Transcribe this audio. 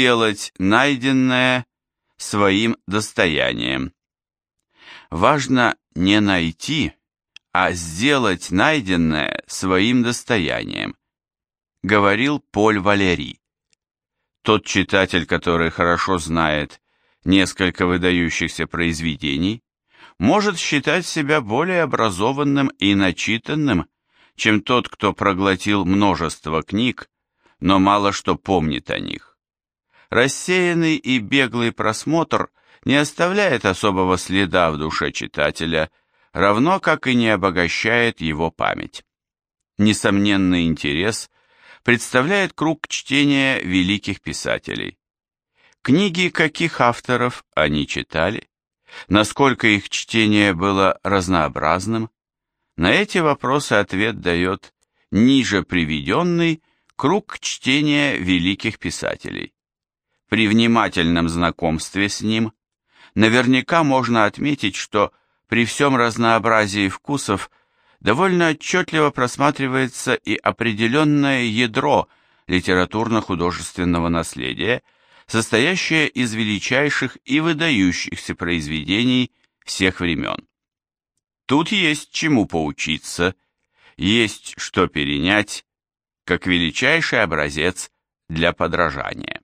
сделать найденное своим достоянием. Важно не найти, а сделать найденное своим достоянием, говорил Поль Валери. Тот читатель, который хорошо знает несколько выдающихся произведений, может считать себя более образованным и начитанным, чем тот, кто проглотил множество книг, но мало что помнит о них. Рассеянный и беглый просмотр не оставляет особого следа в душе читателя, равно как и не обогащает его память. Несомненный интерес представляет круг чтения великих писателей. Книги каких авторов они читали? Насколько их чтение было разнообразным? На эти вопросы ответ дает ниже приведенный круг чтения великих писателей. При внимательном знакомстве с ним наверняка можно отметить, что при всем разнообразии вкусов довольно отчетливо просматривается и определенное ядро литературно-художественного наследия, состоящее из величайших и выдающихся произведений всех времен. Тут есть чему поучиться, есть что перенять, как величайший образец для подражания.